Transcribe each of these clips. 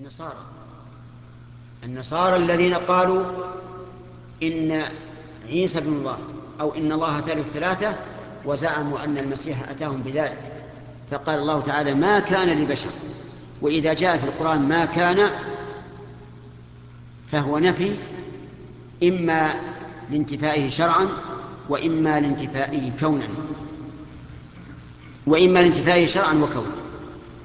النصارى. النصارى الذين قالوا إن عيسى بن الله أو إن الله ثالث ثلاثة وزعموا أن المسيح أتاهم بذلك. فقال الله تعالى ما كان لبشر وإذا جاء في القرآن ما كان فهو نفي إما لانتفائه شرعا وإما لانتفائه كونا وإما لانتفائه شرعا وكونا.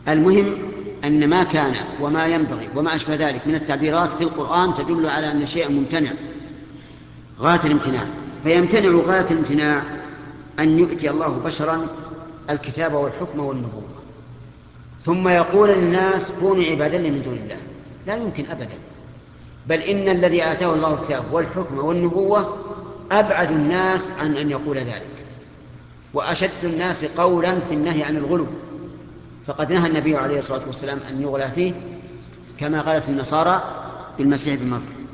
المهم أن ما كان وما ينبغي وما أشبه ذلك من التعبيرات في القرآن تدل على أن شيئا ممتنع. غاية الامتناع. فيمتنع غاية الامتناع أن يؤتي الله بشرا الكتاب والحكم والنبوة. ثم يقول للناس كونوا عبادا من دون الله. لا يمكن أبدا. بل إن الذي آتاه الله الكتاب والحكم والنبوة أبعد الناس عن أن يقول ذلك. وأشد الناس قولا في النهي عن الغلو. فقد نهى النبي عليه الصلاة والسلام أن يغلى فيه كما قالت النصارى بالمسيح بن مريم.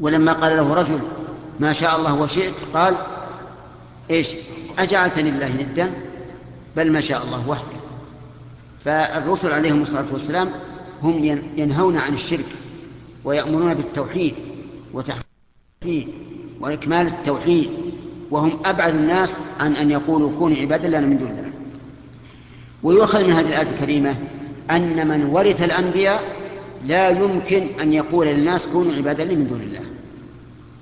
ولما قال له رجل ما شاء الله وشئت قال إيش؟ أجعلتني لله ندا بل ما شاء الله وحده. فالرسل عليهم الصلاة والسلام هم ينهون عن الشرك ويأمرون بالتوحيد وتحقيق وإكمال التوحيد وهم أبعد الناس عن أن يقولوا كونوا عبادا لنا من دون الله. ويؤخذ من هذه الايه الكريمة أن من ورث الأنبياء لا يمكن أن يقول للناس كونوا عبادا لي من دون الله.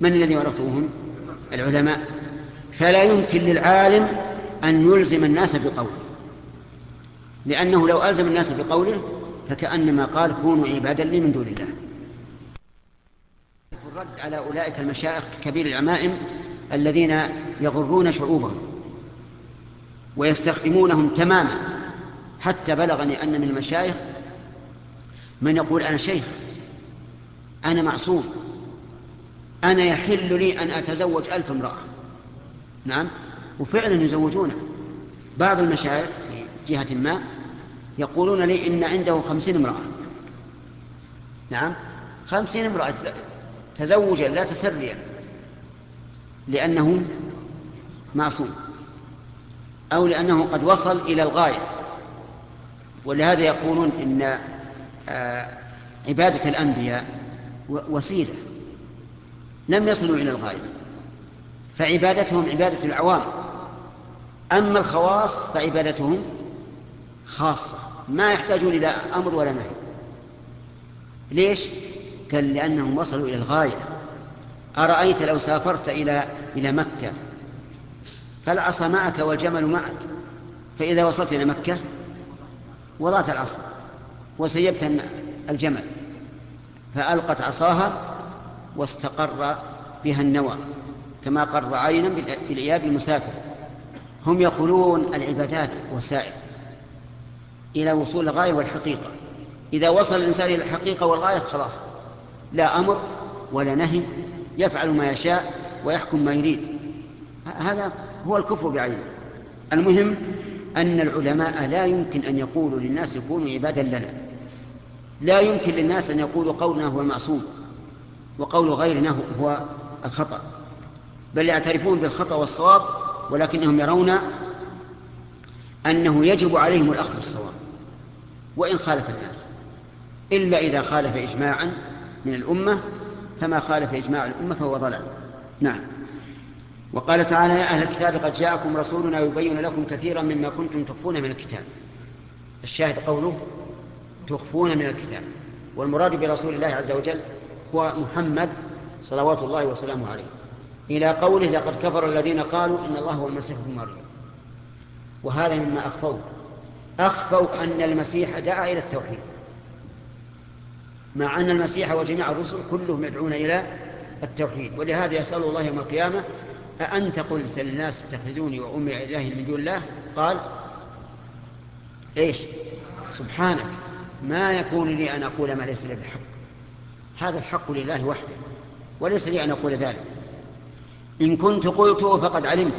من الذي ورثوهم؟ العلماء. فلا يمكن للعالم أن يلزم الناس بقوله. لأنه لو ألزم الناس بقوله فكأنما قال كونوا عبادا لي من دون الله. الرد على أولئك المشايخ كبير العمائم الذين يغرون شعوبهم ويستخدمونهم تماما حتى بلغني أن من المشايخ من يقول أنا شيخ أنا معصوم أنا يحل لي أن أتزوج ألف امرأة. نعم؟ وفعلا يزوجونه. بعض المشايخ في جهة ما يقولون لي إن عنده خمسين امرأة. نعم؟ خمسين امرأة تزوجا لا تسريا لأنه معصوم أو لأنه قد وصل إلى الغاية. ولهذا يقولون إن آه، عبادة الأنبياء وسيلة. لم يصلوا إلى الغاية فعبادتهم عبادة العوام. أما الخواص فعبادتهم خاصة. ما يحتاجون إلى أمر ولا نهي. ليش؟ قال لأنهم وصلوا إلى الغاية. أرأيت لو سافرت إلى إلى مكة؟ فالعصا معك والجمل معك. فإذا وصلت إلى مكة؟ وضعت العصا وسيبت الجمل فألقت عصاها واستقر بها النوى كما قر عينا بالإياب المسافر. هم يقولون العبادات وسائل إلى وصول الغاية والحقيقة. إذا وصل الإنسان إلى الحقيقة والغاية خلاص لا أمر ولا نهي يفعل ما يشاء ويحكم ما يريد. هذا هو الكفر بعينه. المهم أن العلماء لا يمكن أن يقولوا للناس كونوا عبادا لنا. لا يمكن للناس أن يقولوا قولنا هو المعصوم وقول غيرنا هو الخطأ. بل يعترفون بالخطأ والصواب ولكنهم يرون أنه يجب عليهم الأخذ بالصواب. وإن خالف الناس. إلا إذا خالف إجماعا من الأمة فما خالف إجماع الأمة فهو ضلال. نعم. وقال تعالى يا أهل الكتاب قد جاءكم رسولنا يبين لكم كثيرا مما كنتم تخفون من الكتاب. الشاهد قوله تخفون من الكتاب. والمراد برسول الله عز وجل هو محمد صلوات الله وسلامه عليه. إلى قوله لقد كفر الذين قالوا إن الله هو المسيح ابن مريم. وهذا مما أخفوا. أخفوا أن المسيح دعا إلى التوحيد. مع أن المسيح وجميع الرسل كلهم يدعون إلى التوحيد. ولهذا يسأل الله يوم القيامة أأنت قلت للناس اتخذوني وأمي إله من دون الله؟ قال إيش؟ سبحانك ما يكون لي أن أقول ما ليس لي بالحق هذا الحق لله وحده وليس لي أن أقول ذلك. إن كنت قلته فقد علمت.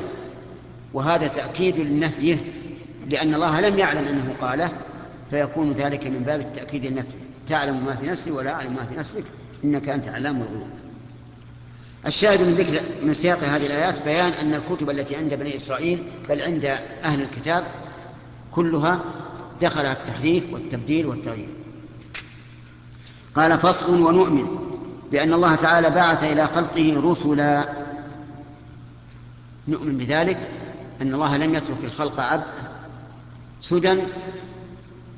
وهذا تأكيد لنفيه لأن الله لم يعلم أنه قاله فيكون ذلك من باب التأكيد النفي تعلم ما في نفسي ولا أعلم ما في نفسك. إنك أنت علام الغيوب. الشاهد من ذكر من سياق هذه الآيات بيان أن الكتب التي عند بني إسرائيل بل عند أهل الكتاب كلها دخلها التحريف والتبديل والتغيير. قال فصل ونؤمن بأن الله تعالى بعث إلى خلقه رسلا. نؤمن بذلك أن الله لم يترك الخلق عبد سدى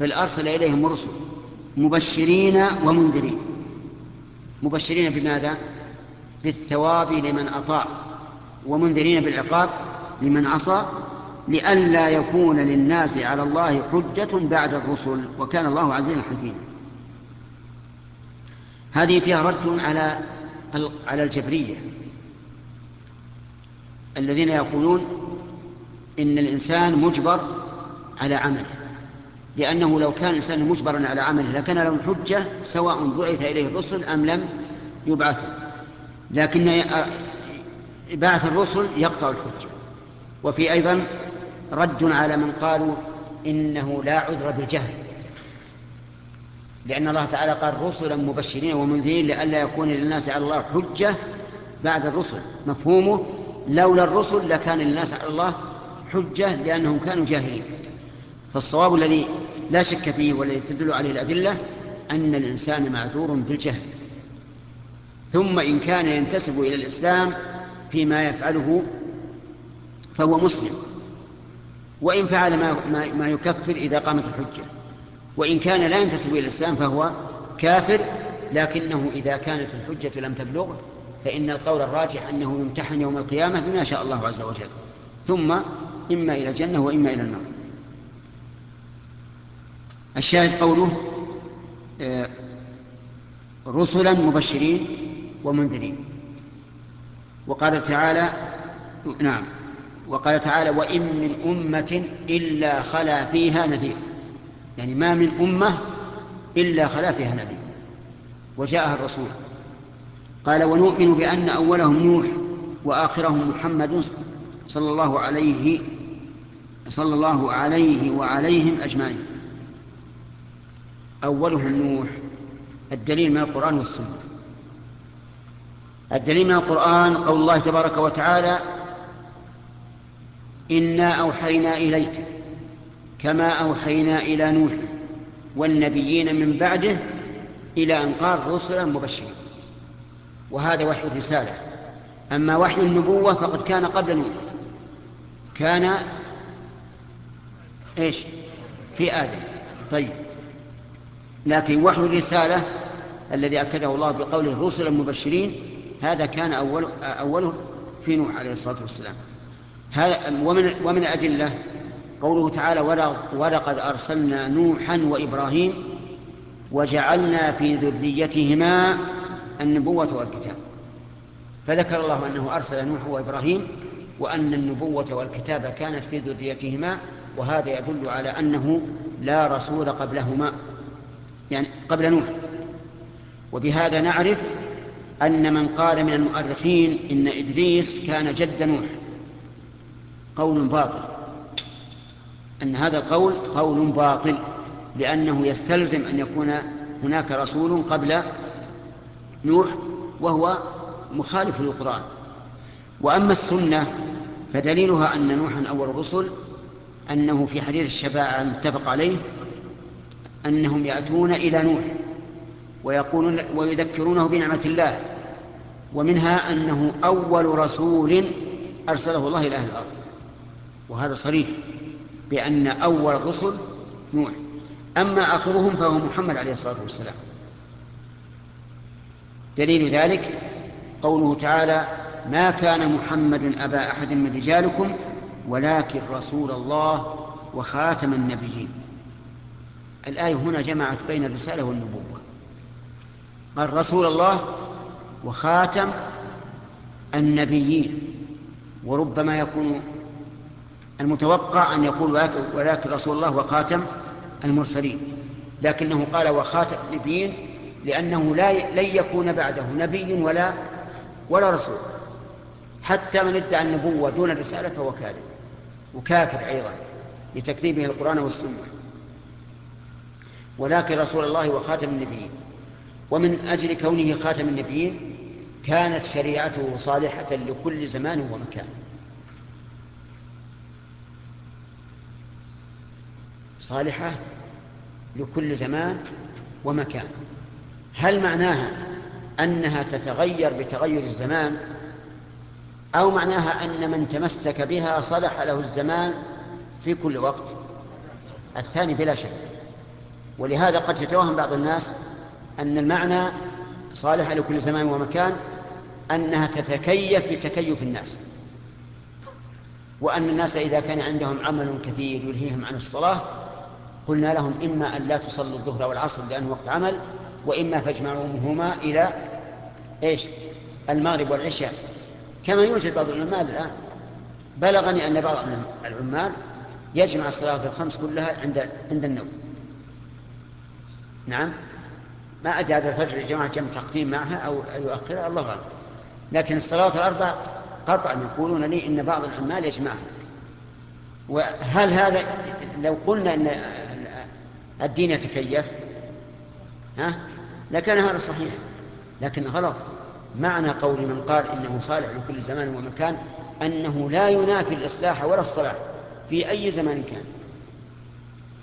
بل أرسل إليهم رسل مبشرين ومنذرين. مبشرين بماذا؟ بالثواب لمن أطاع ومنذرين بالعقاب لمن عصى لئلا يكون للناس على الله حجة بعد الرسل وكان الله عزيزا حكيما. هذه فيها رد على على الجبرية الذين يقولون إن الإنسان مجبر على عمله لأنه لو كان الإنسان مجبرا على عمله لكان له حجة سواء بعث إليه الرسل أم لم يبعثوا لكن بعث الرسل يقطع الحجة. وفي أيضا رد على من قالوا إنه لا عذر بالجهل. لأن الله تعالى قال رسلا مبشرين ومنذرين لئلا يكون للناس على الله حجة بعد الرسل. مفهومه؟ لولا الرسل لكان للناس على الله حجة لأنهم كانوا جاهلين. فالصواب الذي لا شك فيه والذي تدل عليه الأدلة أن الإنسان معذور بالجهل. ثم إن كان ينتسب إلى الإسلام فيما يفعله فهو مسلم. وإن فعل ما, ما, يكفر إذا قامت الحجة. وإن كان لا ينتسب إلى الإسلام فهو كافر لكنه إذا كانت الحجة لم تبلغه فإن القول الراجح أنه يمتحن يوم القيامة بما شاء الله عز وجل. ثم إما إلى الجنة وإما إلى النار. الشاهد قوله آه، رسلا مبشرين ومنذرين. وقال تعالى نعم وقال تعالى وإن من أمة إلا خلا فيها نذير. يعني ما من أمة إلا خلا فيها نذير. وجاءها الرسول. قال ونؤمن بأن أولهم نوح وآخرهم محمد صلى الله عليه صلى الله عليه وعليهم أجمعين. أولهم نوح الدليل من القرآن والسنة. الدليل من القرآن قول الله تبارك وتعالى إنا أوحينا إليك كما أوحينا إلى نوح والنبيين من بعده إلى أن قال رسلا مبشرين. وهذا وحي الرسالة. أما وحي النبوة فقد كان قبل نوح. كان إيش؟ في آدم. طيب. لكن وحي الرسالة الذي أكده الله بقوله رسلا مبشرين هذا كان أول أوله في نوح عليه الصلاة والسلام. هذا ومن ومن الأدلة قوله تعالى ولقد أرسلنا نوحا وإبراهيم وجعلنا في ذريتهما النبوة والكتاب. فذكر الله أنه أرسل نوح وإبراهيم وأن النبوة والكتاب كانت في ذريتهما وهذا يدل على أنه لا رسول قبلهما يعني قبل نوح. وبهذا نعرف أن من قال من المؤرخين إن إدريس كان جد نوح. قول باطل. أن هذا القول قول باطل لأنه يستلزم أن يكون هناك رسول قبل نوح وهو مخالف للقرآن. وأما السنة فدليلها أن نوحا أول الرسل أنه في حديث الشفاعة المتفق عليه أنهم يأتون إلى نوح ويقولون ويذكرونه بنعمة الله. ومنها أنه أول رسول أرسله الله إلى أهل الأرض. وهذا صريح بأن أول الرسل نوح. أما آخرهم فهو محمد عليه الصلاة والسلام. دليل ذلك قوله تعالى ما كان محمد أبا أحد من رجالكم ولكن رسول الله وخاتم النبيين. الآية هنا جمعت بين الرسالة والنبوة. قال رسول الله وخاتم النبيين وربما يكون المتوقع أن يقول ولكن رسول الله وخاتم المرسلين. لكنه قال وخاتم النبيين لأنه لا لن يكون بعده نبي ولا ولا رسول حتى من ادعى النبوة دون الرسالة فهو كاذب وكافر أيضا لتكذيبه القرآن والسنة. ولكن رسول الله وخاتم النبيين ومن أجل كونه خاتم النبيين كانت شريعته صالحة لكل زمان ومكان. صالحة لكل زمان ومكان. هل معناها أنها تتغير بتغير الزمان؟ أو معناها أن من تمسك بها صلح له الزمان في كل وقت؟ الثاني بلا شك. ولهذا قد يتوهم بعض الناس أن المعنى صالح لكل زمان ومكان أنها تتكيف بتكيف الناس. وأن الناس إذا كان عندهم عمل كثير يلهيهم عن الصلاة قلنا لهم إما أن لا تصلوا الظهر والعصر لأنه وقت عمل وإما فاجمعوهما إلى إيش؟ المغرب والعشاء. كما يوجد بعض العمال الآن. بلغني أن بعض العمال يجمع الصلاة الخمس كلها عند عند النوم. نعم. ما أدري هذا الفجر الجماعة كم تقديم معها أو يؤخرها الله أعلم. لكن الصلوات الأربع قطعا يقولون لي إن بعض العمال يجمعها وهل هذا لو قلنا أن الدين يتكيف؟ ها؟ لكان هذا صحيح. لكن غلط. معنى قول من قال إنه صالح لكل زمان ومكان أنه لا ينافي الإصلاح ولا الصلاح في أي زمان كان.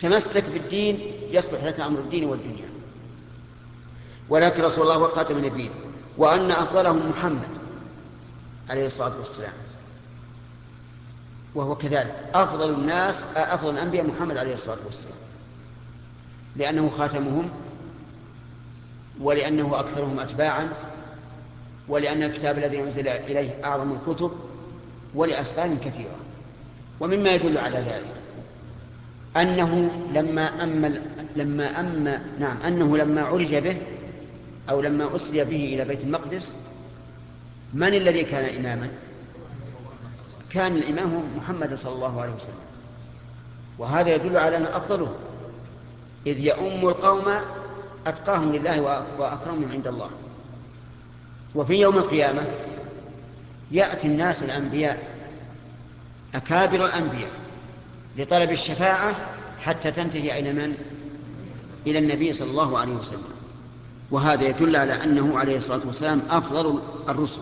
تمسك بالدين يصلح لك أمر الدين والدنيا. ولكن رسول الله وخاتم النبيين وأن أفضلهم محمد. عليه الصلاة والسلام. وهو كذلك. أفضل الناس أفضل الأنبياء محمد عليه الصلاة والسلام. لأنه خاتمهم ولأنه أكثرهم أتباعا ولأن الكتاب الذي أنزل إليه أعظم الكتب ولأسباب كثيرة. ومما يدل على ذلك أنه لما أما لما أما نعم أنه لما عرج به أو لما أسري به إلى بيت المقدس من الذي كان إماما؟ كان الإمام محمد صلى الله عليه وسلم. وهذا يدل على أنه أفضلهم إذ يؤم القوم أتقاهم لله وأكرمهم عند الله. وفي يوم القيامة يأتي الناس الأنبياء أكابر الأنبياء لطلب الشفاعة حتى تنتهي إلى من؟ إلى النبي صلى الله عليه وسلم. وهذا يدل على أنه عليه الصلاة والسلام أفضل الرسل.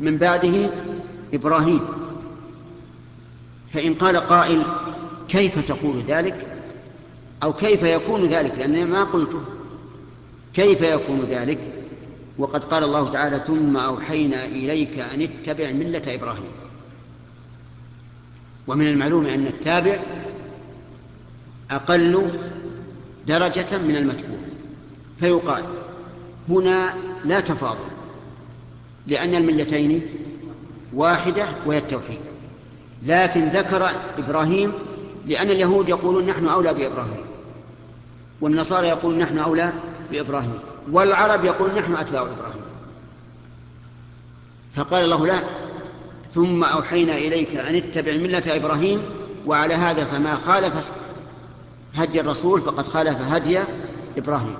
من بعده إبراهيم. فإن قال قائل كيف تقول ذلك؟ أو كيف يكون ذلك؟ لأنني ما قلته. كيف يكون ذلك؟ وقد قال الله تعالى ثم أوحينا إليك أن اتبع ملة إبراهيم. ومن المعلوم أن التابع أقل درجة من المتبوع. فيقال هنا لا تفاضل. لأن الملتين واحدة وهي التوحيد. لكن ذكر إبراهيم لأن اليهود يقولون نحن أولى بإبراهيم والنصارى يقولون نحن أولى بإبراهيم والعرب يقول نحن أتباع إبراهيم. فقال الله لا ثم أوحينا إليك أن اتبع ملة إبراهيم وعلى هذا فما خالف هدي الرسول فقد خالف هدي إبراهيم.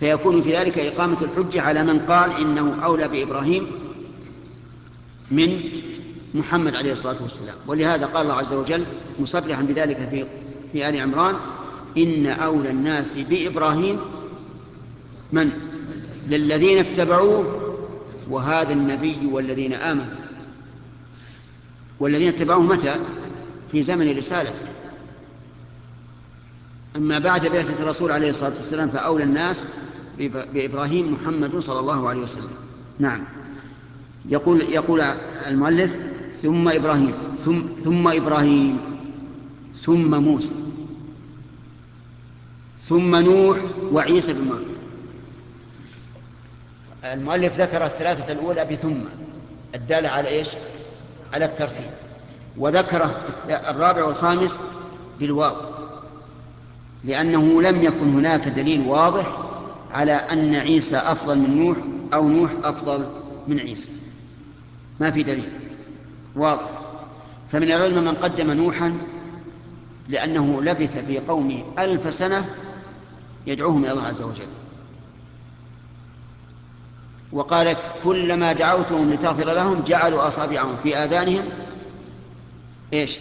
فيكون في ذلك إقامة الحجة على من قال إنه أولى بإبراهيم من محمد عليه الصلاة والسلام ولهذا قال الله عز وجل مصرحا بذلك في في آل عمران إن أولى الناس بإبراهيم من؟ للذين اتبعوه وهذا النبي والذين آمنوا والذين اتبعوه متى؟ في زمن رسالته أما بعد بعثة الرسول عليه الصلاة والسلام فأولى الناس بإبراهيم محمد صلى الله عليه وسلم. نعم. يقول يقول المؤلف ثم إبراهيم ثم, ثم إبراهيم ثم موسى ثم نوح وعيسى بن مريم. المؤلف ذكر الثلاثة الأولى بثم الدالة على إيش؟ على الترتيب. وذكر الرابع والخامس بالواو لأنه لم يكن هناك دليل واضح على أن عيسى أفضل من نوح أو نوح أفضل من عيسى. ما في دليل. واضح. فمن العلم من قدم نوحا لأنه لبث في قومه ألف سنة يدعوهم إلى الله عز وجل. وقال كلما دعوتهم لتغفر لهم جعلوا أصابعهم في آذانهم. إيش؟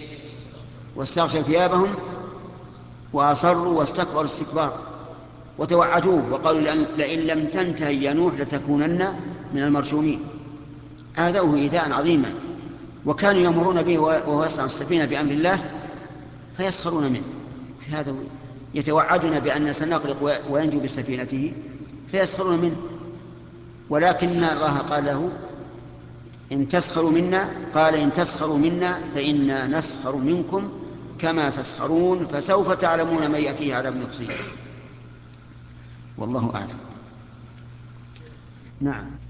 واستغشوا ثيابهم وأصروا واستكبروا استكبار. وتوعدوه وقالوا لئن لم تنتهي يا نوح لتكونن من المرجومين. آذوه إيذاء عظيما وكانوا يأمرون به وهو يصنع السفينة بأمر الله فيسخرون منه. في هذا يتوعدنا بأن سنغرق وينجو بسفينته فيسخرون منه. ولكن الله قال له إن تسخروا منا قال إن تسخروا منا فإنا نسخر منكم كما تسخرون فسوف تعلمون من يأتيه عذاب يخزيه والله أعلم. نعم.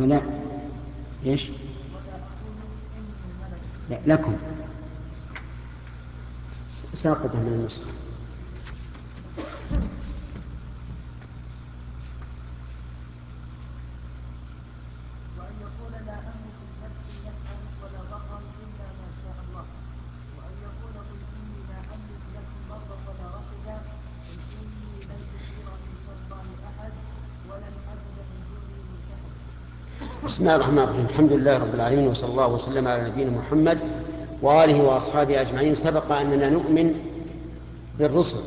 ولا إيش؟ لا لكم ساقطة من النسخة الله الرحمن الرحيم. الحمد لله رب العالمين وصلى الله وسلم على نبينا محمد وآله وأصحابه أجمعين. سبق أننا نؤمن بالرسل.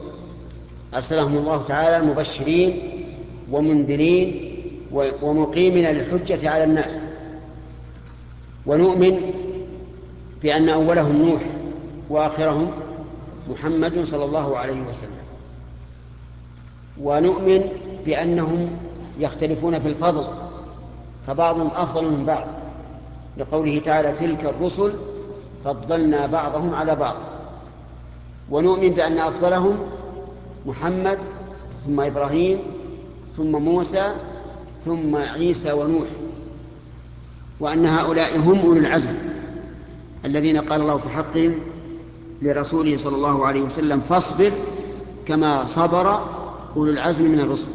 أرسلهم الله تعالى مبشرين ومنذرين ومقيمين للحجة على الناس. ونؤمن بأن أولهم نوح وآخرهم محمد صلى الله عليه وسلم. ونؤمن بأنهم يختلفون في الفضل. فبعضهم أفضل من بعض. لقوله تعالى تلك الرسل فضلنا بعضهم على بعض. ونؤمن بأن أفضلهم محمد ثم إبراهيم ثم موسى ثم عيسى ونوح وأن هؤلاء هم أولو العزم الذين قال الله في حقهم لرسوله صلى الله عليه وسلم فاصبر كما صبر أولو العزم من الرسل.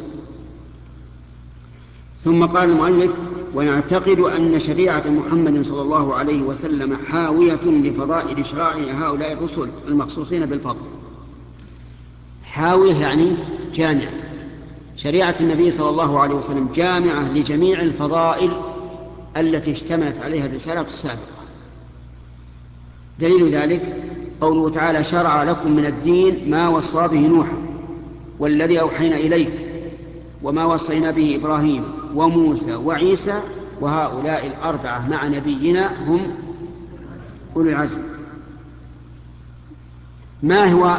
ثم قال المؤلف ونعتقد أن شريعة محمد صلى الله عليه وسلم حاوية لفضائل شرائع هؤلاء الرسل المخصوصين بالفضل. حاوية يعني جامعة شريعة النبي صلى الله عليه وسلم جامعة لجميع الفضائل التي اشتملت عليها الرسالة السابقة. دليل ذلك قوله تعالى شرع لكم من الدين ما وصى به نوح والذي أوحينا إليك وما وصينا به إبراهيم وموسى وعيسى وهؤلاء الأربعة مع نبينا هم أولو العزم. ما هو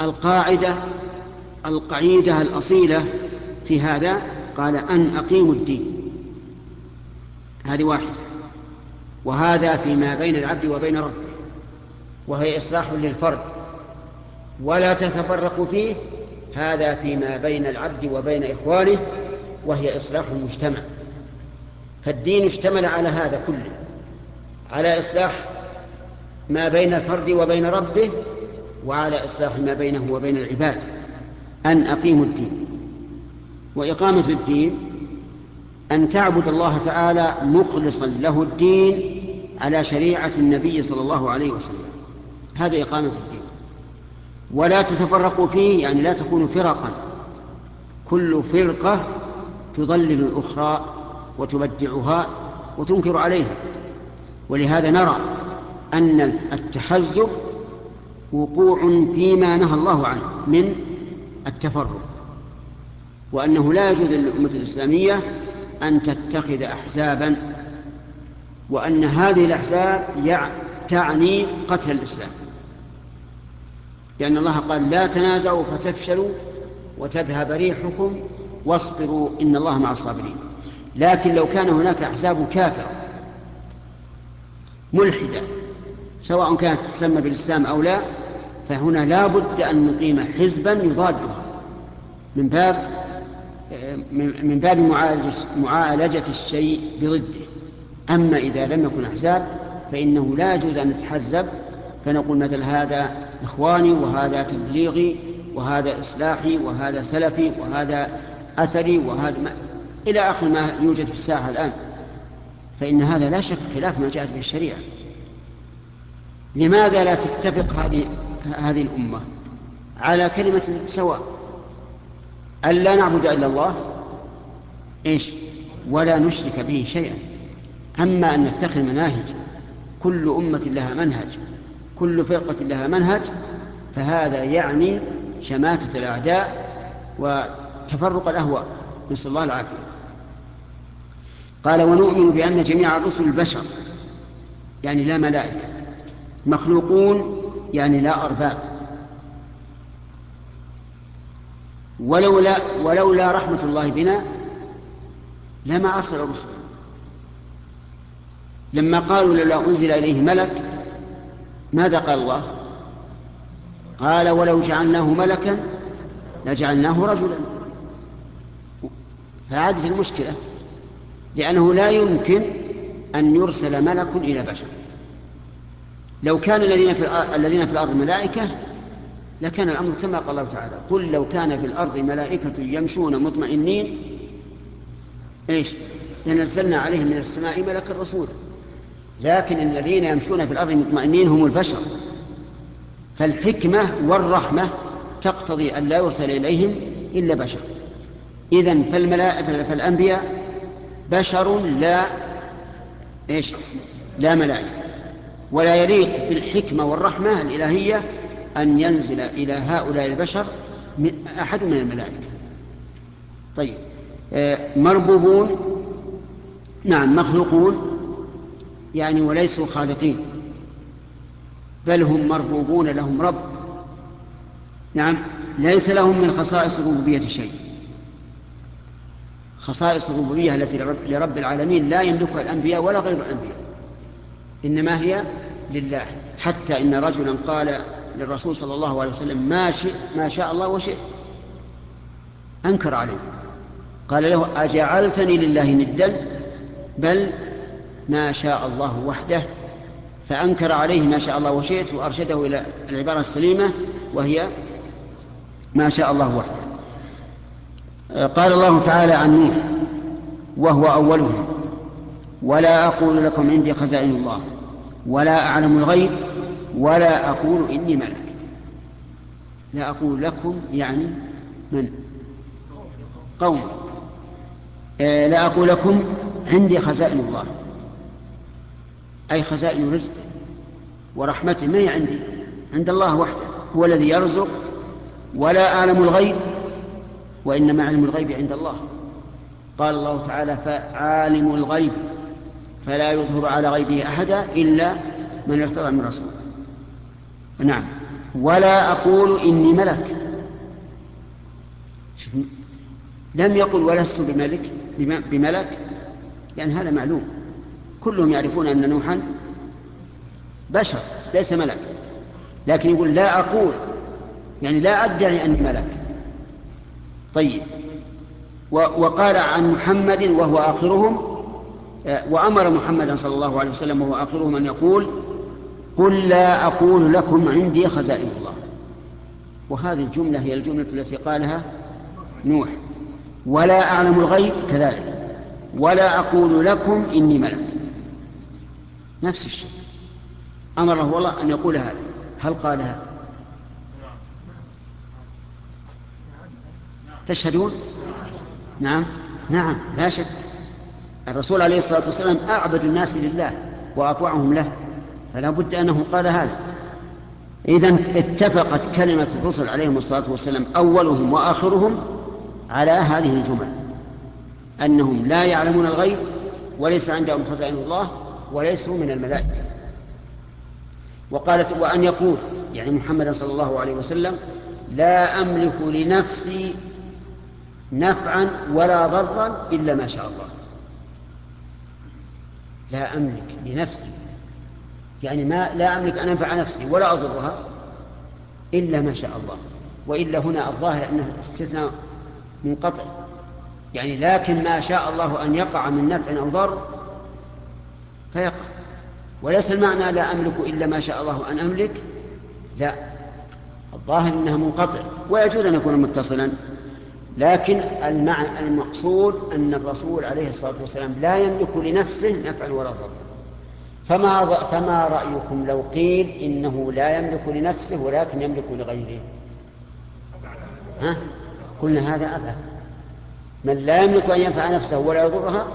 القاعدة القعيدة الأصيلة في هذا؟ قال أن أقيموا الدين. هذه واحدة. وهذا فيما بين العبد وبين ربه. وهي إصلاح للفرد. ولا تتفرقوا فيه. هذا فيما بين العبد وبين إخوانه. وهي إصلاح المجتمع. فالدين اشتمل على هذا كله على إصلاح ما بين الفرد وبين ربه وعلى إصلاح ما بينه وبين العباد. أن أقيموا الدين. وإقامة الدين أن تعبد الله تعالى مخلصا له الدين على شريعة النبي صلى الله عليه وسلم. هذا إقامة الدين. ولا تتفرقوا فيه يعني لا تكونوا فرقا. كل فرقة تضلل الأخرى وتبدعها وتنكر عليها. ولهذا نرى أن التحزب وقوع فيما نهى الله عنه من التفرق وأنه لا يجوز للأمة الإسلامية أن تتخذ أحزابا وأن هذه الأحزاب تعني قتل الإسلام. لأن الله قال لا تنازعوا فتفشلوا وتذهب ريحكم واصبروا إن الله مع الصابرين. لكن لو كان هناك أحزاب كافرة ملحدة سواء كانت تسمى بالإسلام أو لا فهنا لا بد أن نقيم حزبا يضادها. من باب من باب معالجة, معالجة الشيء بضده. أما إذا لم يكن أحزاب فإنه لا يجوز أن نتحزب. فنقول مثل هذا إخواني وهذا تبليغي وهذا إصلاحي وهذا سلفي وهذا أثري وهذا ما إلى آخر ما يوجد في الساحة الآن. فإن هذا لا شك خلاف ما جاءت به الشريعة. لماذا لا تتفق هذه هذه الأمة على كلمة سواء؟ أن لا نعبد إلا الله؟ إيش؟ ولا نشرك به شيئا. أما أن نتخذ مناهج كل أمة لها منهج كل فرقة لها منهج فهذا يعني شماتة الأعداء وتفرق الأهواء نسأل الله العافية. قال ونؤمن بأن جميع الرسل البشر يعني لا ملائكة. مخلوقون يعني لا أرباب. ولولا ولولا رحمة الله بنا لما أرسل الرسل لما قالوا لولا أنزل إليه ملك ماذا قال الله؟ قال ولو جعلناه ملكا لجعلناه رجلا. فعادت المشكلة لأنه لا يمكن أن يرسل ملك إلى بشر. لو كان الذين في الذين في الأرض ملائكة لكان الأمر كما قال الله تعالى قل لو كان في الأرض ملائكة يمشون مطمئنين إيش؟ لنزلنا عليهم من السماء ملكا رسولا. لكن الذين يمشون في الأرض مطمئنين هم البشر. فالحكمة والرحمة تقتضي أن لا يوصل إليهم إلا بشر. إذن فالملائكة فالأنبياء بشر لا إيش؟ لا ملائكة. ولا يليق بالحكمة والرحمة الإلهية أن ينزل إلى هؤلاء البشر من أحد من الملائكة. طيب آه، مربوبون نعم مخلوقون يعني وليسوا خالقين. بل هم مربوبون لهم رب. نعم ليس لهم من خصائص الربوبية شيء. خصائص الربوبية التي لرب العالمين لا يملكها الأنبياء ولا غير الأنبياء. إنما هي لله. حتى إن رجلا قال للرسول صلى الله عليه وسلم ما, شئ ما شاء الله وشئت. أنكر عليه. قال له أجعلتني لله ندا؟ بل ما شاء الله وحده. فأنكر عليه ما شاء الله وشئت وأرشده إلى العبارة السليمة وهي ما شاء الله وحده. قال الله تعالى عن نوح وهو أولهم ولا أقول لكم عندي خزائن الله ولا أعلم الغيب ولا أقول إني ملك. لا أقول لكم يعني من؟ قوم. آه، لا أقول لكم عندي خزائن الله. أي خزائن رزق ورحمته ما هي عندي؟ عند الله وحده هو الذي يرزق ولا أعلم الغيب وإنما علم الغيب عند الله. قال الله تعالى فعالم الغيب فلا يظهر على غيبه أحدا إلا من ارتضى من رسول نعم. ولا أقول إني ملك. لم يقل ولست بملك بملك لأن هذا معلوم. كلهم يعرفون أن نوحا بشر ليس ملك. لكن يقول لا أقول يعني لا أدعي أني ملك. طيب. وقال عن محمد وهو آخرهم آه، وأمر محمدا صلى الله عليه وسلم وهو آخرهم أن يقول قل لا أقول لكم عندي خزائن الله. وهذه الجملة هي الجملة التي قالها نوح. ولا أعلم الغيب كذلك. ولا أقول لكم إني ملك. نفس الشيء. أمره الله أن يقول هذا. هل قالها تشهدون؟ نعم. نعم لا شك. الرسول عليه الصلاة والسلام أعبد الناس لله وأطوعهم له فلا بد أنه قال هذا. إذا اتفقت كلمة الرسل عليهم الصلاة والسلام أولهم وآخرهم على هذه الجمل أنهم لا يعلمون الغيب وليس عندهم خزائن الله وليسوا من الملائكة. وقالت وأن يقول يعني محمد صلى الله عليه وسلم لا أملك لنفسي نفعا ولا ضرا إلا ما شاء الله. لا أملك لنفسي يعني ما لا أملك أن أنفع نفسي ولا أضرها إلا ما شاء الله. وإلا هنا الظاهر أنه استثناء منقطع. يعني لكن ما شاء الله أن يقع من نفع أو ضر فيقع. وليس المعنى لا أملك إلا ما شاء الله أن أملك لا. الظاهر أنها منقطع. ويجوز أن يكون متصلا. لكن المعنى المقصود أن الرسول عليه الصلاة والسلام لا يملك لنفسه نفعا ولا ضرا. فما, فما رأيكم لو قيل إنه لا يملك لنفسه ولكن يملك لغيره؟ ها؟ قلنا هذا أبعد. من لا يملك أن ينفع نفسه ولا يضرها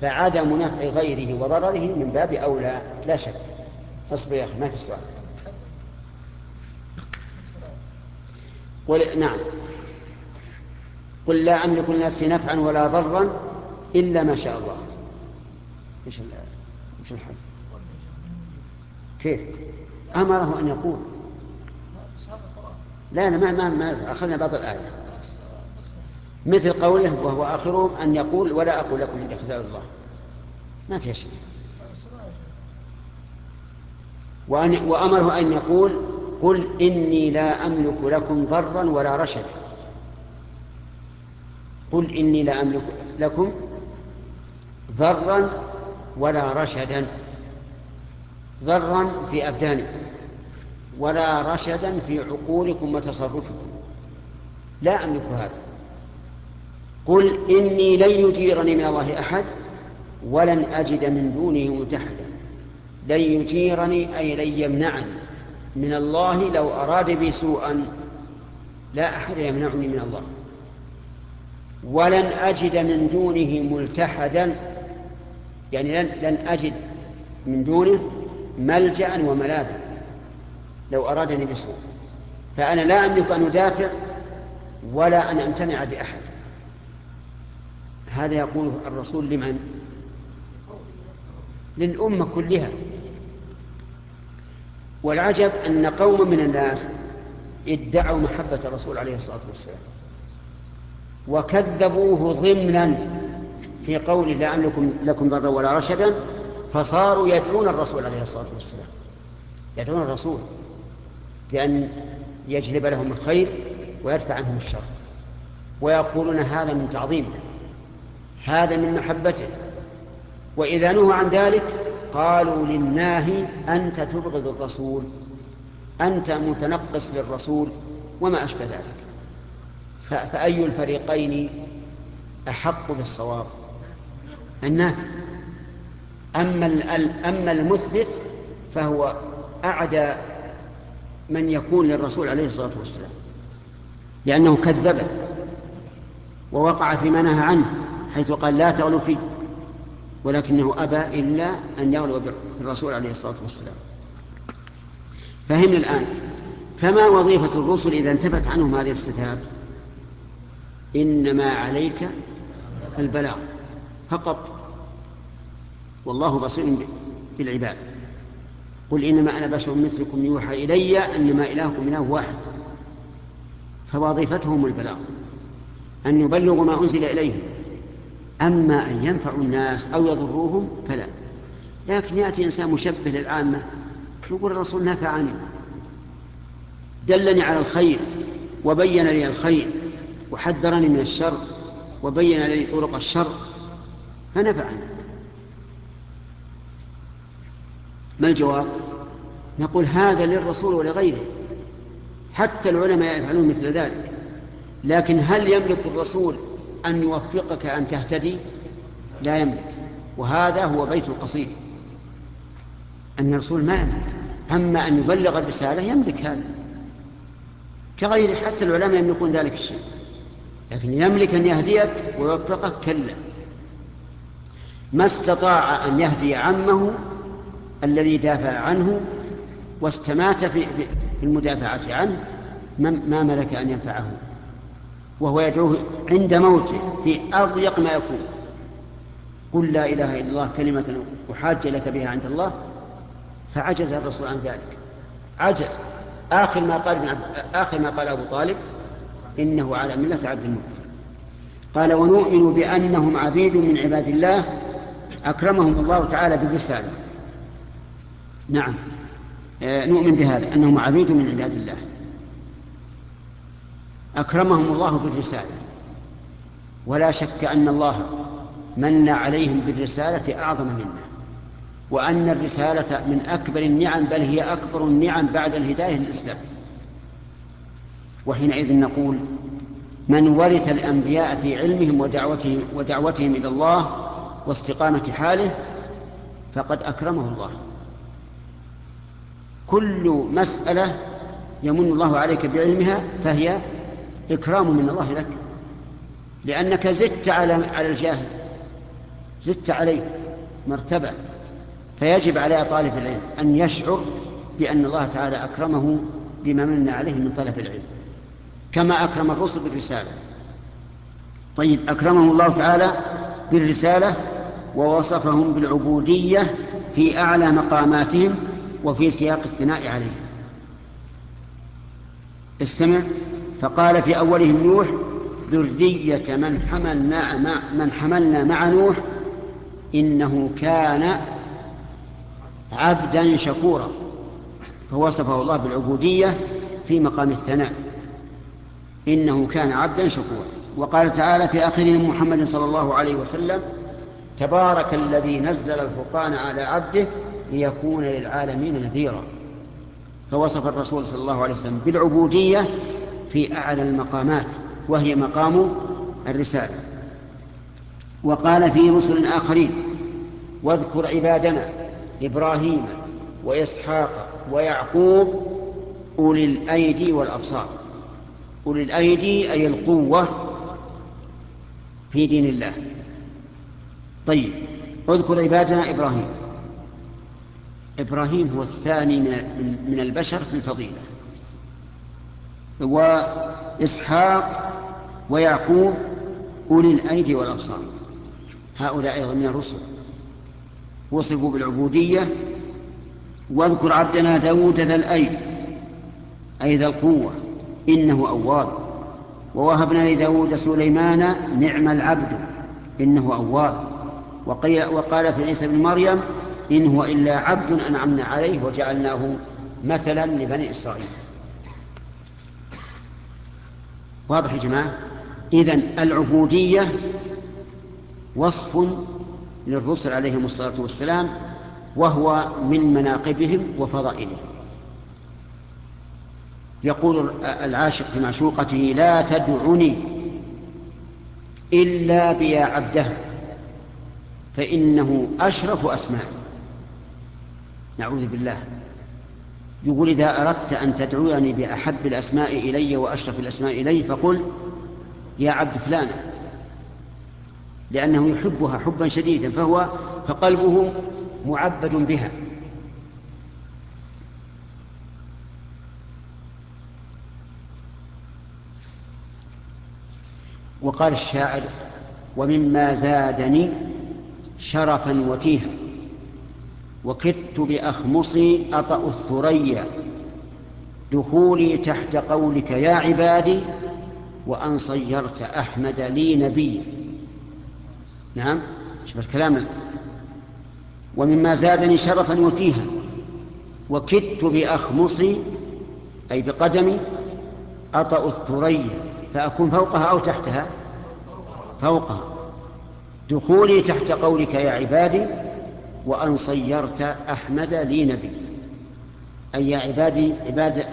فعدم نفع غيره وضرره من باب أولى. لا شك. اصبر يا أخي ما في سؤال. قل نعم. قل لا أملك لنفسي نفعا ولا ضرا إلا ما شاء الله. إيش إيش الحل؟ كيف؟ أمره أن يقول. لا لا ما ما, ما أخذنا بعض الآية. مثل قوله وهو آخرهم أن يقول ولا أقول لكم عند خزائن الله. ما فيها شيء. وأن وأمره أن يقول قل إني لا أملك لكم ضرا ولا رشدا. قل إني لا أملك لكم ضرا ولا رشدا. ضرا في أبدانكم ولا رشدا في عقولكم وتصرفكم. لا أملك هذا. قل إني لن يجيرني من الله أحد ولن أجد من دونه ملتحدا لن يجيرني أي لن يمنعني من الله لو أراد بي سوءا. لا أحد يمنعني من الله. ولن أجد من دونه ملتحدا يعني لن, لن أجد من دونه ملجأ وملاذا لو أرادني بسوء فأنا لا أملك أن أدافع ولا أن أمتنع بأحد. هذا يقول الرسول لمن؟ للأمة كلها. والعجب أن قوم من الناس ادعوا محبة الرسول عليه الصلاة والسلام. وكذبوه ضمنا في قوله لا أملك لكم ضرا ولا رشدا فصاروا يدعون الرسول عليه الصلاة والسلام. يدعون الرسول بأن يجلب لهم الخير ويدفع عنهم الشر. ويقولون هذا من تعظيمه هذا من محبته. وإذا نهوا عن ذلك قالوا للناهي أنت تبغض الرسول أنت متنقص للرسول وما أشبه ذلك. فأي الفريقين أحق بالصواب؟ النافي أما أما المثبت فهو أعدى من يكون للرسول عليه الصلاة والسلام لأنه كذبه ووقع فيما نهى عنه حيث قال لا تغلوا فيه ولكنه أبى إلا أن يغلو بالرسول عليه الصلاة والسلام. فهمنا الآن. فما وظيفة الرسل إذا انتفت عنهم هذه الصفات؟ إنما عليك البلاغ فقط. والله بصير بالعباد. قل إنما أنا بشر مثلكم يوحى إلي أنما إلهكم إله واحد. فوظيفتهم البلاغ. أن يبلغوا ما أنزل إليهم. أما أن ينفعوا الناس أو يضروهم فلا. لكن يأتي إنسان مشبه للعامة يقول الرسول نفعني دلني على الخير وبين لي الخير. وحذرني من الشر وبين لي طرق الشر فنفعني. ما الجواب؟ نقول هذا للرسول ولغيره حتى العلماء يفعلون مثل ذلك. لكن هل يملك الرسول أن يوفقك أن تهتدي؟ لا يملك. وهذا هو بيت القصيد. أن الرسول ما يملك. أما أن يبلغ الرسالة يملك هذا. كغيره حتى العلماء يملكون ذلك الشيء. لكن يملك أن يهديك ويوفقك كلا. ما استطاع أن يهدي عمه الذي دافع عنه واستمات في المدافعة عنه ما ملك أن ينفعه. وهو يدعوه عند موته في أضيق ما يكون. قل لا إله إلا الله كلمة أحاج لك بها عند الله فعجز الرسول عن ذلك. عجز. آخر ما قال آخر ما قال أبو طالب إنه على ملة عبد المطلب قال ونؤمن بأنهم عبيد من عباد الله أكرمهم الله تعالى بالرسالة. نعم. آه، نؤمن بهذا أنهم عبيد من عباد الله. أكرمهم الله بالرسالة. ولا شك أن الله من عليهم بالرسالة أعظم منه وأن الرسالة من أكبر النعم بل هي أكبر النعم بعد الهداية للإسلام. وحينئذ نقول من ورث الأنبياء في علمهم ودعوتهم, ودعوتهم إلى الله واستقامة حاله فقد أكرمه الله. كل مسألة يمن الله عليك بعلمها فهي إكرام من الله لك لأنك زدت على على الجاهل زدت عليه مرتبة فيجب على طالب العلم أن يشعر بأن الله تعالى أكرمه بما من عليه من طلب العلم. كما أكرم الرسل بالرسالة. طيب أكرمه الله تعالى بالرسالة ووصفهم بالعبودية في أعلى مقاماتهم وفي سياق الثناء عليهم. استمع. فقال في أولهم نوح ذرية من حملنا مع من حملنا مع نوح إنه كان عبدا شكورا. فوصفه الله بالعبودية في مقام الثناء. إنه كان عبدا شكورا. وقال تعالى في آخرهم محمد صلى الله عليه وسلم تبارك الذي نزل الفرقان على عبده ليكون للعالمين نذيرا. فوصف الرسول صلى الله عليه وسلم بالعبودية في أعلى المقامات وهي مقام الرسالة. وقال في رسل آخرين واذكر عبادنا إبراهيم وإسحاق ويعقوب أولي الأيدي والأبصار. أولي الأيدي أي القوة في دين الله. طيب اذكر عبادنا إبراهيم. إبراهيم هو الثاني من البشر في الفضيلة. وإسحاق ويعقوب أولي الأيدي والأبصار. هؤلاء أيضا من الرسل. وصفوا بالعبودية. واذكر عبدنا داود ذا الأيد أي ذا القوة. إنه أواب. ووهبنا لداود سليمان نعم العبد إنه أواب. وقال في عيسى بن مريم إن هو إلا عبد أنعمنا عليه وجعلناه مثلا لبني إسرائيل. واضح يا جماعة؟ إذن العبودية وصف للرسل عليهم الصلاة والسلام وهو من مناقبهم وفضائلهم. يقول العاشق في معشوقته لا تدعني إلا بيا عبده فإنه أشرف أسماء. نعوذ بالله. يقول إذا أردت أن تدعوني بأحب الأسماء إلي وأشرف الأسماء إلي فقل يا عبد فلانة لأنه يحبها حبا شديدا فهو فقلبه معبد بها. وقال الشاعر ومما زادني شرفا وتيها وكدت بأخمصي أطأ الثريا دخولي تحت قولك يا عبادي وأن صيرت أحمد لي نبيا. نعم؟ شوف الكلام. ومما زادني شرفا وتيها وكدت بأخمصي أي بقدمي أطأ الثريا فأكون فوقها أو تحتها. فوقها دخولي تحت قولك يا عبادي وأن صيرت أحمد لي نبي. أي يا عبادي عباد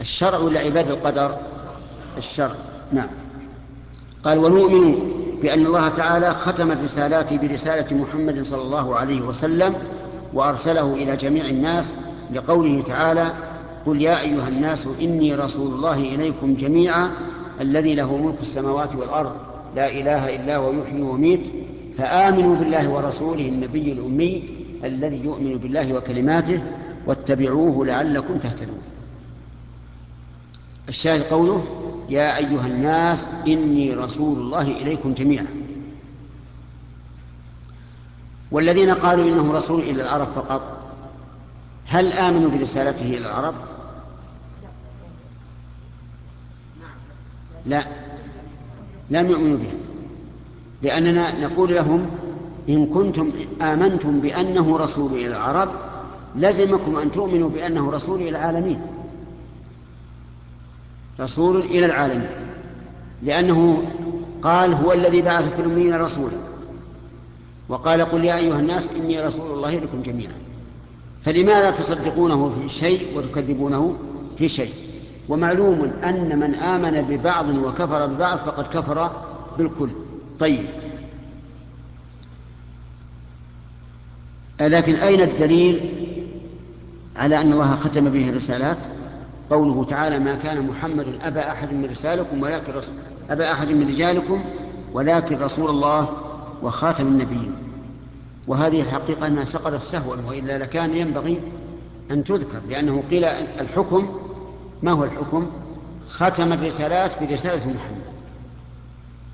الشرع ولا عباد القدر؟ الشرع. نعم. قال ونؤمن بأن الله تعالى ختم الرسالات برسالة محمد صلى الله عليه وسلم وأرسله إلى جميع الناس لقوله تعالى قل يا أيها الناس إني رسول الله إليكم جميعا الذي له ملك السماوات والأرض لا إله إلا هو يحيي ويميت فآمنوا بالله ورسوله النبي الأمي الذي يؤمن بالله وكلماته واتبعوه لعلكم تهتدون. الشاهد قوله يا أيها الناس إني رسول الله إليكم جميعا. والذين قالوا إنه رسول إلى العرب فقط هل آمنوا برسالته إلى العرب؟ لا. لم يؤمنوا بها لأننا نقول لهم إن كنتم آمنتم بأنه رسول إلى العرب لزمكم أن تؤمنوا بأنه رسول إلى العالمين. رسول إلى العالمين. لأنه قال هو الذي بعث في الأمين رسولا. وقال قل يا أيها الناس إني رسول الله لكم جميعا. فلماذا تصدقونه في شيء وتكذبونه في شيء؟ ومعلوم أن من آمن ببعض وكفر ببعض فقد كفر بالكل. طيب. لكن أين الدليل على أن الله ختم به الرسالات؟ قوله تعالى ما كان محمد أبا أحد من رسالكم ولكن رسول أبا أحد من رجالكم ولكن رسول الله وخاتم النبيين. وهذه الحقيقة أنها سقطت سهوا وإلا لكان ينبغي أن تذكر لأنه قيل الحكم ما هو الحكم؟ ختم الرسالات برسالة محمد.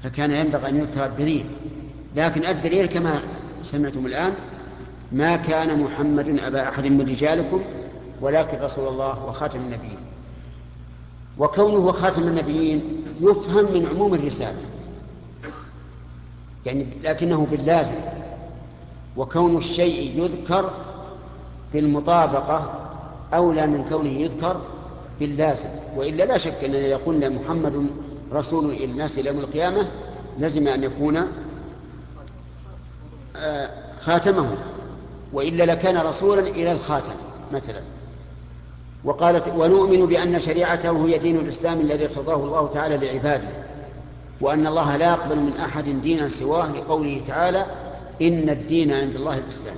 فكان ينبغي أن يذكر الدليل. لكن الدليل كما سمعتم الآن ما كان محمد أبا أحد من رجالكم ولكن رسول الله وخاتم النبيين. وكونه خاتم النبيين يفهم من عموم الرسالة. يعني لكنه باللازم. وكون الشيء يذكر بالمطابقة أولى من كونه يذكر باللازم. وإلا لا شك أن يقول محمد رسول الناس إلى يوم القيامة لزم أن يكون آه، خاتمه. وإلا لكان رسولا إلى الخاتم مثلا. وقالت ونؤمن بأن شريعته هي دين الإسلام الذي ارتضاه الله تعالى لعباده وأن الله لا يقبل من أحد دينا سواه لقوله تعالى إن الدين عند الله الإسلام.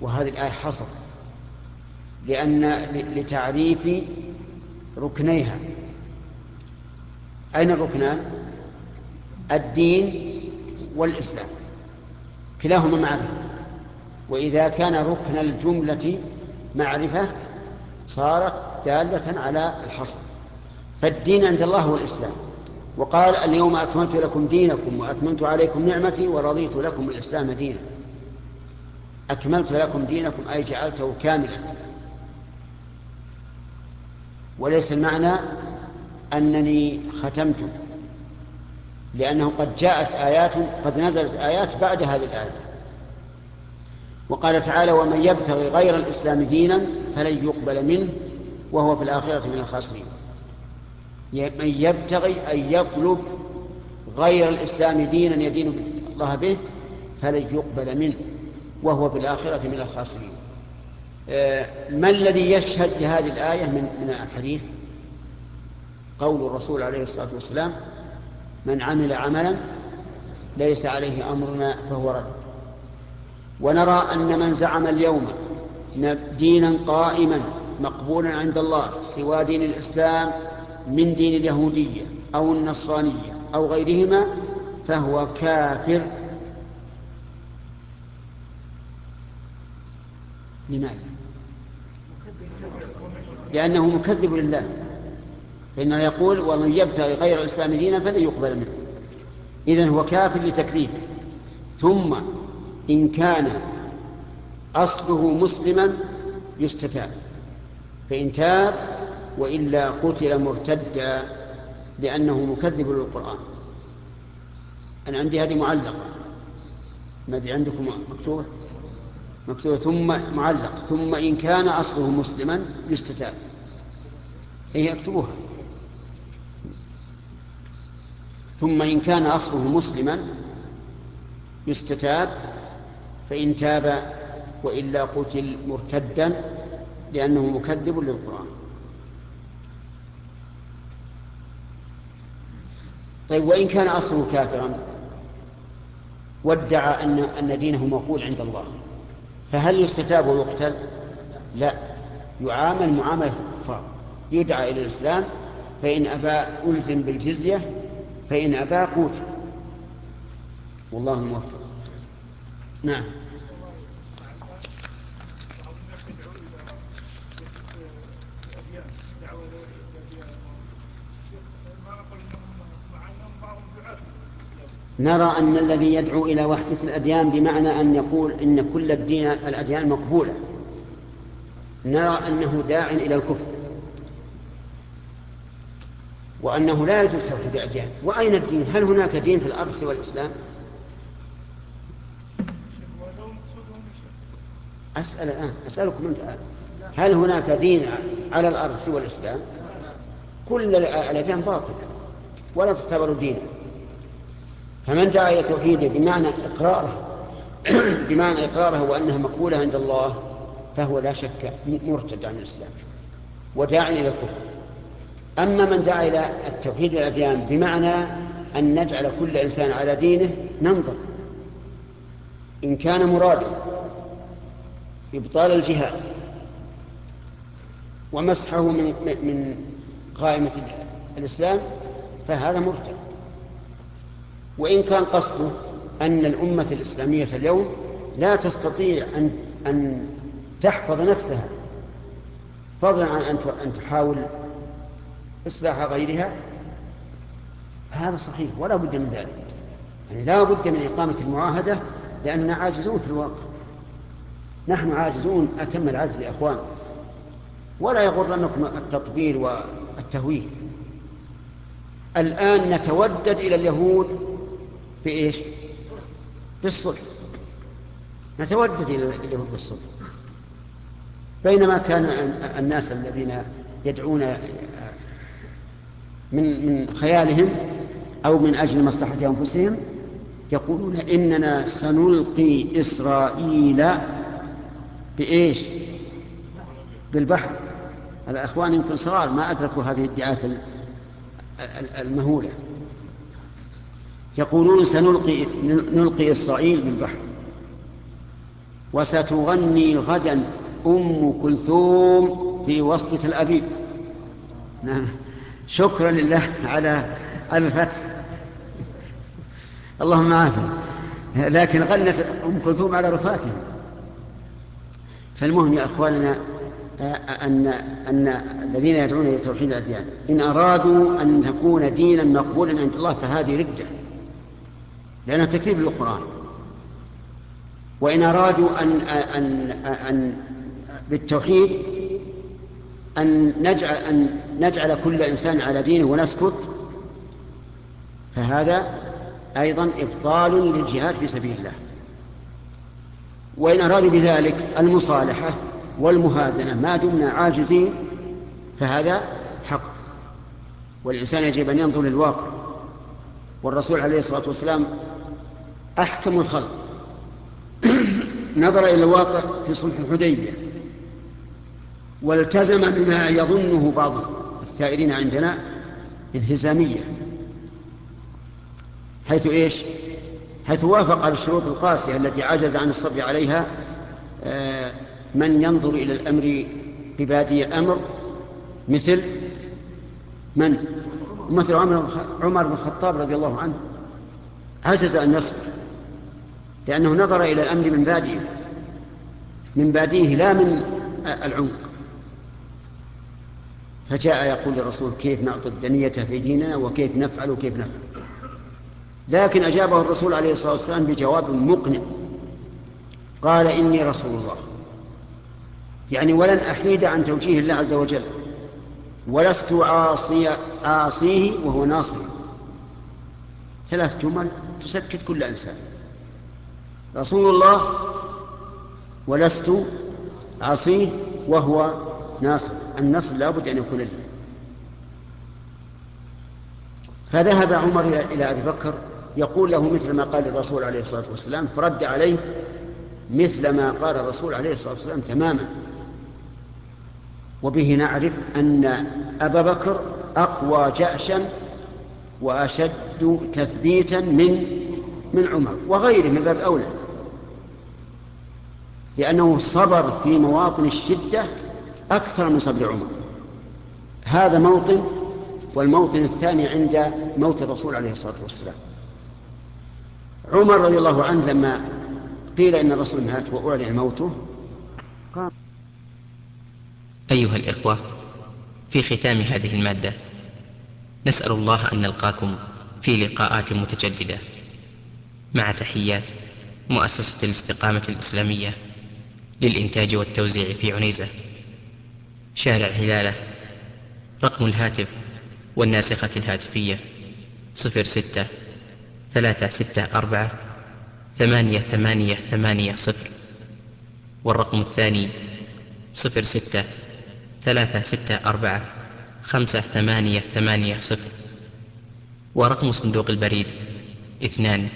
وهذه الآية حصر لأن لتعريف ركنيها. أين الركنان؟ الدين والإسلام. كلاهما معرفة. وإذا كان ركن الجملة معرفة صارت دالة على الحصر. فالدين عند الله هو الإسلام. وقال اليوم أكملت لكم دينكم وأتممت عليكم نعمتي ورضيت لكم الإسلام دينا. أكملت لكم دينكم أي جعلته كاملا. وليس المعنى أنني ختمت لأنه قد جاءت آيات قد نزلت آيات بعد هذه الآية. وقال تعالى ومن يبتغي غير الإسلام دينا فلن يقبل منه وهو في الآخرة من الخاسرين. من يبتغي أن يطلب غير الإسلام دينا يدين الله به فلن يقبل منه وهو في الآخرة من الخاسرين. ما الذي يشهد لهذه الآية من من الحديث؟ قول الرسول عليه الصلاة والسلام من عمل عملا ليس عليه أمرنا فهو رد. ونرى أن من زعم اليوم دينا قائما مقبولا عند الله سوى دين الإسلام من دين اليهودية أو النصرانية أو غيرهما فهو كافر. لماذا؟ لأنه مكذب لله. فإنه يقول ومن يبتغي غير الإسلام دينا فلن يقبل منه. إذن هو كافر لتكذيبه. ثم إن كان أصله مسلما يستتاب. فإن تاب وإلا قتل مرتدا لأنه مكذب للقرآن. أنا عندي هذه معلقة. ما أدري عندكم مكتوبة مكتوبة ثم معلق ثم إن كان أصله مسلما يستتاب. هي اكتبوها ثم إن كان أصله مسلما يستتاب فإن تاب وإلا قتل مرتدا لأنه مكذب للقرآن. طيب وإن كان أصله كافرا وادعى أن أن دينه مقول عند الله. فهل يستتاب ويقتل؟ لا. يعامل معاملة الكفار. يدعى إلى الإسلام فإن أبى ألزم بالجزية فإن أبى قوتل. والله الموفق نعم. نرى أن الذي يدعو إلى وحدة الأديان بمعنى أن يقول إن كل الدين الأديان مقبولة. نرى أنه داع إلى الكفر. وأنه لا يجوز توحيد الأديان. وأين الدين؟ هل هناك دين في الأرض سوى الإسلام؟ أسأل الآن. أسألكم أنت الآن. هل هناك دين على الأرض سوى الإسلام؟ كل الأديان باطلة. ولا تعتبر دينا فمن دعا إلى توحيده بمعنى إقراره بمعنى إقراره وأنها مقبولة عند الله فهو لا شك مرتد عن الإسلام وداع إلى الكفر. أما من دعا إلى التوحيد الأديان بمعنى أن نجعل كل إنسان على دينه ننظر. إن كان مراده إبطال الجهاد ومسحه من من قائمة الإسلام فهذا مرتد. وإن كان قصده أن الأمة الإسلامية اليوم لا تستطيع أن أن تحفظ نفسها فضلا عن أن تحاول إصلاح غيرها هذا صحيح ولا بد من ذلك. يعني لا بد من إقامة المعاهدة لأننا عاجزون في الواقع. نحن عاجزون أتم العجز يا أخوان. ولا يغرنكم التطبيل والتهويل. الآن نتودد إلى اليهود بإيش بالصلح نتودد إلى اليهود بالصلح. بينما كان الناس الذين يدعون من من خيالهم أو من أجل مصلحة أنفسهم يقولون إننا سنلقي إسرائيل بإيش؟ بالبحر. الأخوان يمكن صغار ما أدركوا هذه الادعاءات المهولة. يقولون سنلقي نلقي إسرائيل بالبحر وستغني غدا أم كلثوم في وسط تل أبيب. نعم. شكرا لله على الفتح. اللهم عافية لكن غنت أم كلثوم على رفاته. فالمهم يا أخواننا أن أن الذين يدعون إلى توحيد الأديان إن أرادوا أن تكون دينا مقبولا عند الله فهذه ردة. لأنها تكذيب للقرآن. وإن أرادوا أن أن أن بالتوحيد أن نجعل أن نجعل كل إنسان على دينه ونسكت فهذا أيضا إبطال للجهاد في سبيل الله. وإن أرادوا بذلك المصالحة والمهادنة ما دمنا عاجزين فهذا حق. والإنسان يجب أن ينظر للواقع. والرسول عليه الصلاة والسلام أحكم الخلق. نظر إلى الواقع في صلح الحديبية. والتزم بما يظنه بعض الثائرين عندنا انهزامية. حيث إيش؟ حيث وافق على الشروط القاسية التي عجز عن الصبر عليها آه، من ينظر إلى الأمر ببادي الأمر مثل من؟ مثل عمر بن الخطاب رضي الله عنه. عجز أن يصبر. لأنه نظر إلى الأمر من باديه من باديه لا من العمق. فجاء يقول للرسول كيف نعطي الدنية في ديننا وكيف نفعل وكيف نفعل. لكن أجابه الرسول عليه الصلاة والسلام بجواب مقنع. قال إني رسول الله. يعني ولن أحيد عن توجيه الله عز وجل. ولست عاصي عاصيه وهو ناصر ثلاث جمل تسكت كل إنسان. رسول الله ولست عصيه وهو ناصر. النصر لا بد أن يكون لي. فذهب عمر إلى أبي بكر يقول له مثل ما قال الرسول عليه الصلاة والسلام فرد عليه مثل ما قال الرسول عليه الصلاة والسلام تماما. وبه نعرف أن أبا بكر أقوى جأشا وأشد تثبيتا من من عمر وغيره من باب أولى. لأنه صبر في مواطن الشدة أكثر من صبر عمر. هذا موطن والموطن الثاني عند موت الرسول عليه الصلاة والسلام. عمر رضي الله عنه لما قيل إن الرسول مات وأعلن موته قام أيها الإخوة في ختام هذه المادة نسأل الله أن نلقاكم في لقاءات متجددة. مع تحيات مؤسسة الاستقامة الإسلامية. للإنتاج والتوزيع في عنيزة. شارع هلالة. رقم الهاتف والناسخة الهاتفية صفر ستة ثلاثة ستة أربعة ثمانية ثمانية ثمانية صفر والرقم الثاني صفر ستة ثلاثة ستة أربعة خمسة ثمانية ثمانية صفر ورقم صندوق البريد اثنان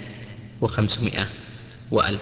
وخمسمائة وألف